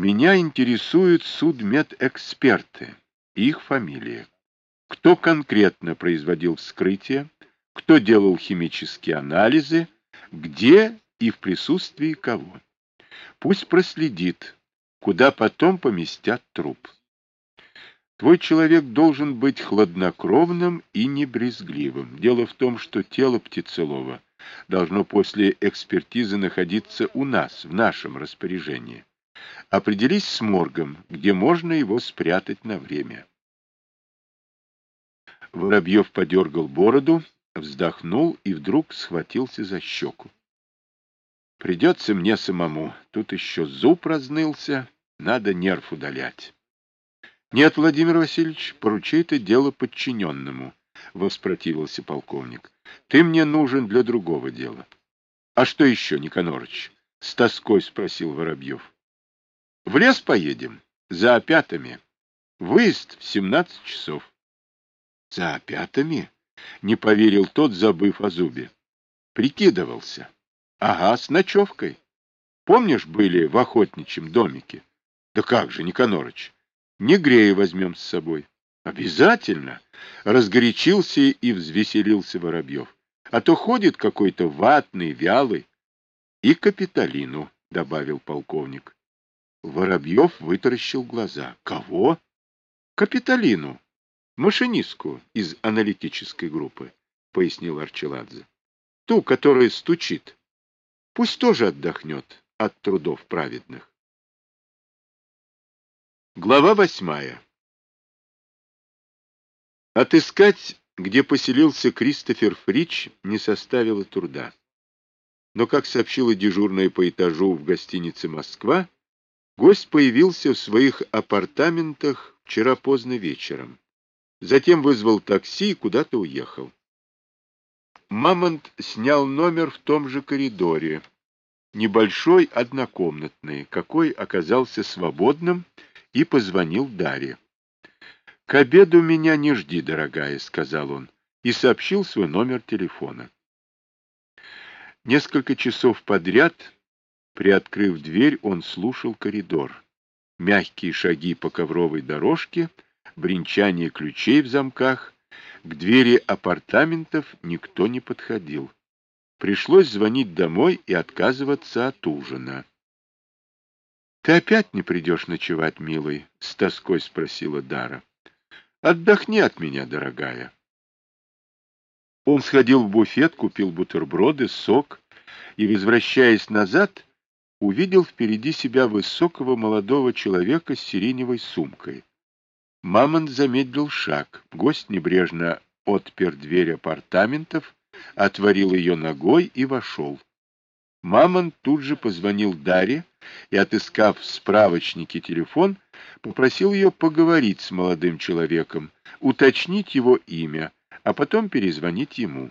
Меня интересуют судмедэксперты, их фамилии. Кто конкретно производил вскрытие, кто делал химические анализы, где и в присутствии кого. Пусть проследит, куда потом поместят труп. Твой человек должен быть хладнокровным и небрезгливым. Дело в том, что тело Птицелова должно после экспертизы находиться у нас, в нашем распоряжении. Определись с моргом, где можно его спрятать на время. Воробьев подергал бороду, вздохнул и вдруг схватился за щеку. Придется мне самому. Тут еще зуб разнылся, надо нерв удалять. Нет, Владимир Васильевич, поручи это дело подчиненному, — воспротивился полковник. Ты мне нужен для другого дела. А что еще, Никонорыч? — с тоской спросил Воробьев. В лес поедем, за опятами. Выезд в семнадцать часов. За опятами? — не поверил тот, забыв о зубе. Прикидывался. Ага, с ночевкой. Помнишь, были в охотничьем домике? Да как же, Никонорыч, не грея возьмем с собой. Обязательно. Разгорячился и взвеселился Воробьев. А то ходит какой-то ватный, вялый. И капиталину, добавил полковник. Воробьев вытаращил глаза. Кого? Капиталину. Машинистку из аналитической группы, пояснил Арчеладзе. Ту, которая стучит. Пусть тоже отдохнет от трудов праведных. Глава восьмая Отыскать, где поселился Кристофер Фрич, не составило труда. Но, как сообщила дежурная по этажу в гостинице «Москва», гость появился в своих апартаментах вчера поздно вечером. Затем вызвал такси и куда-то уехал. Мамонт снял номер в том же коридоре, небольшой однокомнатный, какой оказался свободным, и позвонил Дарье. — К обеду меня не жди, дорогая, — сказал он, и сообщил свой номер телефона. Несколько часов подряд, приоткрыв дверь, он слушал коридор. Мягкие шаги по ковровой дорожке, бренчание ключей в замках, к двери апартаментов никто не подходил. Пришлось звонить домой и отказываться от ужина. — Ты опять не придешь ночевать, милый? — с тоской спросила Дара. — Отдохни от меня, дорогая. Он сходил в буфет, купил бутерброды, сок и, возвращаясь назад, увидел впереди себя высокого молодого человека с сиреневой сумкой. Мамонт замедлил шаг. Гость небрежно отпер дверь апартаментов, отворил ее ногой и вошел. Мамонт тут же позвонил Даре и, отыскав в справочнике телефон, попросил ее поговорить с молодым человеком, уточнить его имя, а потом перезвонить ему.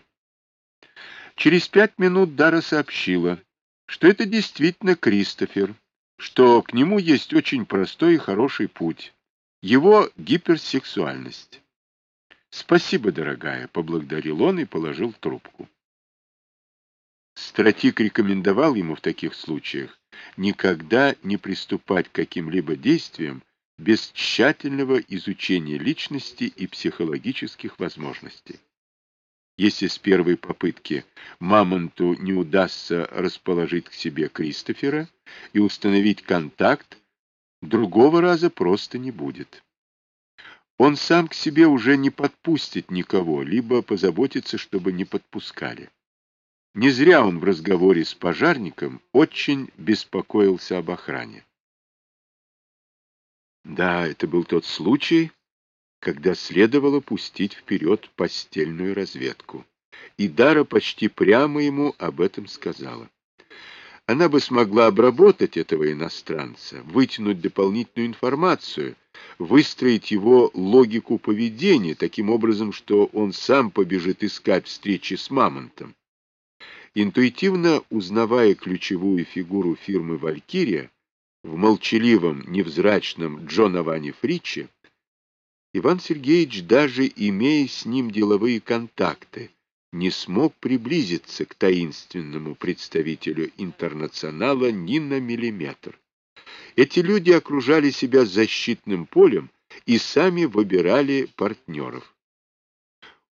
Через пять минут Дара сообщила, что это действительно Кристофер, что к нему есть очень простой и хороший путь — его гиперсексуальность. «Спасибо, дорогая», — поблагодарил он и положил трубку. Стратик рекомендовал ему в таких случаях никогда не приступать к каким-либо действиям без тщательного изучения личности и психологических возможностей. Если с первой попытки Мамонту не удастся расположить к себе Кристофера и установить контакт, другого раза просто не будет. Он сам к себе уже не подпустит никого, либо позаботится, чтобы не подпускали. Не зря он в разговоре с пожарником очень беспокоился об охране. Да, это был тот случай, когда следовало пустить вперед постельную разведку. И Дара почти прямо ему об этом сказала. Она бы смогла обработать этого иностранца, вытянуть дополнительную информацию, выстроить его логику поведения таким образом, что он сам побежит искать встречи с Мамонтом. Интуитивно узнавая ключевую фигуру фирмы «Валькирия» в молчаливом, невзрачном Джоноване Фриче, Иван Сергеевич, даже имея с ним деловые контакты, не смог приблизиться к таинственному представителю интернационала ни на миллиметр. Эти люди окружали себя защитным полем и сами выбирали партнеров.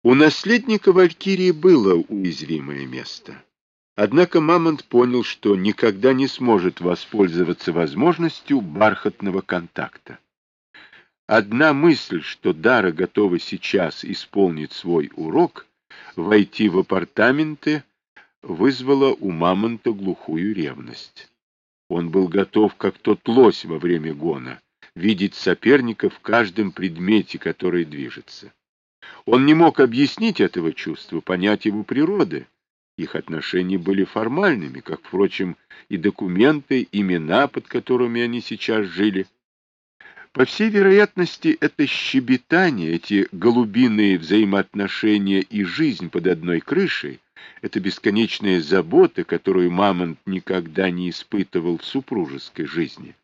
У наследника Валькирии было уязвимое место. Однако Мамонт понял, что никогда не сможет воспользоваться возможностью бархатного контакта. Одна мысль, что Дара готова сейчас исполнить свой урок, войти в апартаменты, вызвала у Мамонта глухую ревность. Он был готов, как тот лось во время гона, видеть соперника в каждом предмете, который движется. Он не мог объяснить этого чувства, понять его природы. Их отношения были формальными, как, впрочем, и документы, имена, под которыми они сейчас жили. По всей вероятности, это щебетание, эти голубиные взаимоотношения и жизнь под одной крышей, эта бесконечная забота, которую Мамонт никогда не испытывал в супружеской жизни,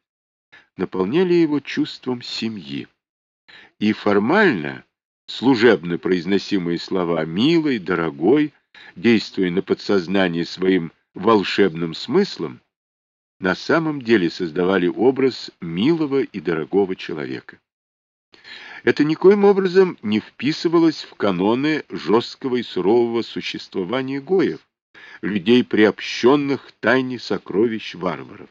наполняли его чувством семьи. И формально служебно произносимые слова «милый», «дорогой», действуя на подсознание своим волшебным смыслом, на самом деле создавали образ милого и дорогого человека. Это никоим образом не вписывалось в каноны жесткого и сурового существования гоев, людей, приобщенных тайне сокровищ варваров.